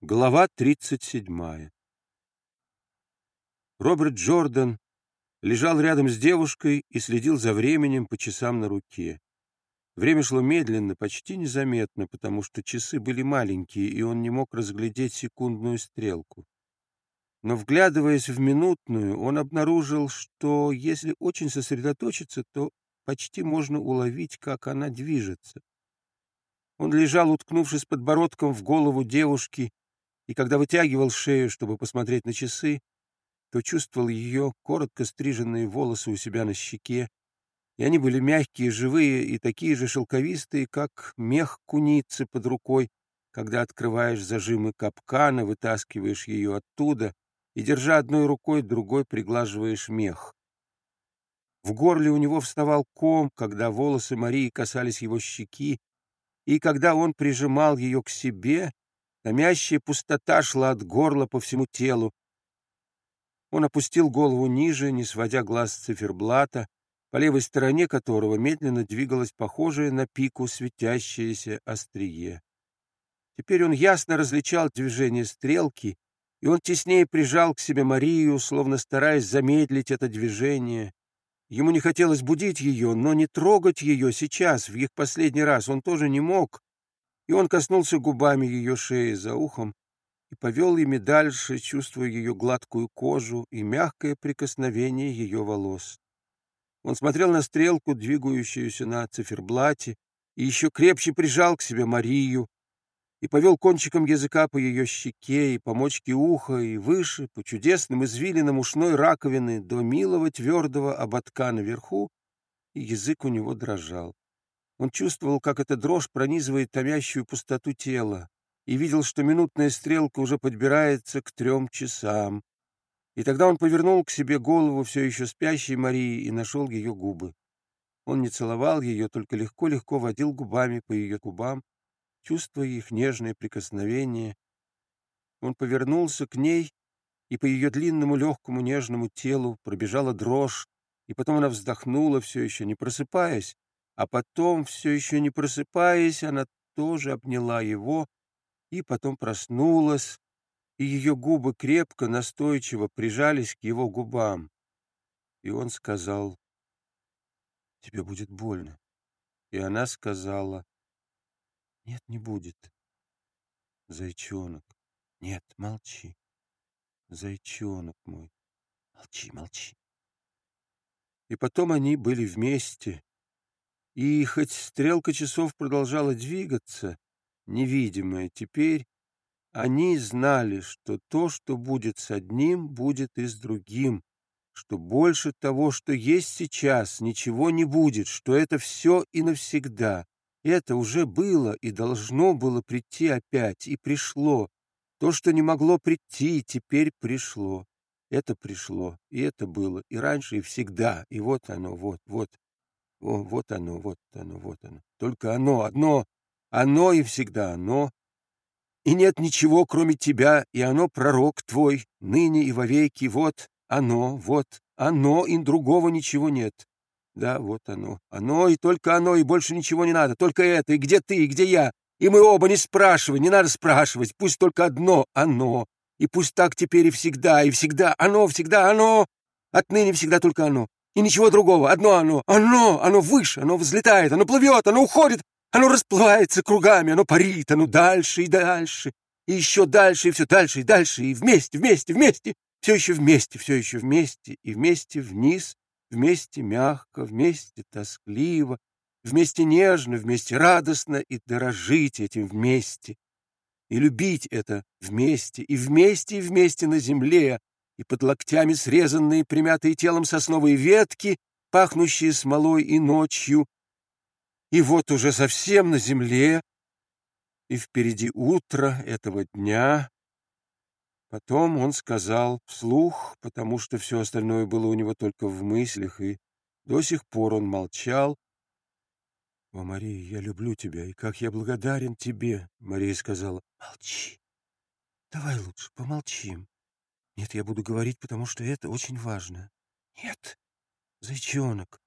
Глава 37. Роберт Джордан лежал рядом с девушкой и следил за временем по часам на руке. Время шло медленно, почти незаметно, потому что часы были маленькие, и он не мог разглядеть секундную стрелку. Но, вглядываясь в минутную, он обнаружил, что если очень сосредоточиться, то почти можно уловить, как она движется. Он лежал, уткнувшись подбородком в голову девушки, и когда вытягивал шею, чтобы посмотреть на часы, то чувствовал ее коротко стриженные волосы у себя на щеке, и они были мягкие, живые и такие же шелковистые, как мех куницы под рукой, когда открываешь зажимы капкана, вытаскиваешь ее оттуда и, держа одной рукой, другой приглаживаешь мех. В горле у него вставал ком, когда волосы Марии касались его щеки, и когда он прижимал ее к себе, Томящая пустота шла от горла по всему телу. Он опустил голову ниже, не сводя глаз с циферблата, по левой стороне которого медленно двигалось похожее на пику светящееся острие. Теперь он ясно различал движение стрелки, и он теснее прижал к себе Марию, словно стараясь замедлить это движение. Ему не хотелось будить ее, но не трогать ее сейчас, в их последний раз, он тоже не мог, и он коснулся губами ее шеи за ухом и повел ими дальше, чувствуя ее гладкую кожу и мягкое прикосновение ее волос. Он смотрел на стрелку, двигающуюся на циферблате, и еще крепче прижал к себе Марию, и повел кончиком языка по ее щеке и по мочке уха, и выше, по чудесным извилинам ушной раковины до милого твердого ободка наверху, и язык у него дрожал. Он чувствовал, как эта дрожь пронизывает томящую пустоту тела, и видел, что минутная стрелка уже подбирается к трем часам. И тогда он повернул к себе голову все еще спящей Марии и нашел ее губы. Он не целовал ее, только легко-легко водил губами по ее губам, чувствуя их нежное прикосновение. Он повернулся к ней, и по ее длинному легкому нежному телу пробежала дрожь, и потом она вздохнула, все еще не просыпаясь, а потом, все еще не просыпаясь, она тоже обняла его и потом проснулась, и ее губы крепко, настойчиво прижались к его губам. И он сказал, «Тебе будет больно». И она сказала, «Нет, не будет». Зайчонок, нет, молчи. Зайчонок мой, молчи, молчи. И потом они были вместе, и хоть стрелка часов продолжала двигаться, невидимая теперь, они знали, что то, что будет с одним, будет и с другим, что больше того, что есть сейчас, ничего не будет, что это все и навсегда. Это уже было и должно было прийти опять, и пришло. То, что не могло прийти, теперь пришло. Это пришло, и это было, и раньше, и всегда, и вот оно, вот, вот. О, вот оно, вот оно, вот оно. Только оно, одно, оно и всегда оно. И нет ничего, кроме тебя, и оно пророк твой, ныне и вовеки. Вот оно, вот оно, и другого ничего нет. Да, вот оно, оно и только оно, и больше ничего не надо. Только это, и где ты, и где я. И мы оба не спрашивай, не надо спрашивать. Пусть только одно оно. И пусть так теперь и всегда, и всегда оно, всегда оно. Отныне всегда только оно и ничего другого. Одно оно, оно, оно выше, оно взлетает, оно плывет, оно уходит, оно расплывается кругами, оно парит, оно дальше и дальше, и еще дальше, и все дальше и дальше, и вместе, вместе, вместе, все еще вместе, все еще вместе, и вместе вниз, вместе мягко, вместе тоскливо, вместе нежно, вместе радостно и дорожить этим вместе, и любить это вместе, и вместе, и вместе на земле, и под локтями срезанные, примятые телом сосновые ветки, пахнущие смолой и ночью. И вот уже совсем на земле, и впереди утро этого дня. Потом он сказал вслух, потому что все остальное было у него только в мыслях, и до сих пор он молчал. «О, Мария, я люблю тебя, и как я благодарен тебе!» Мария сказала, «Молчи, давай лучше помолчим». Нет, я буду говорить, потому что это очень важно. Нет, зайчонок,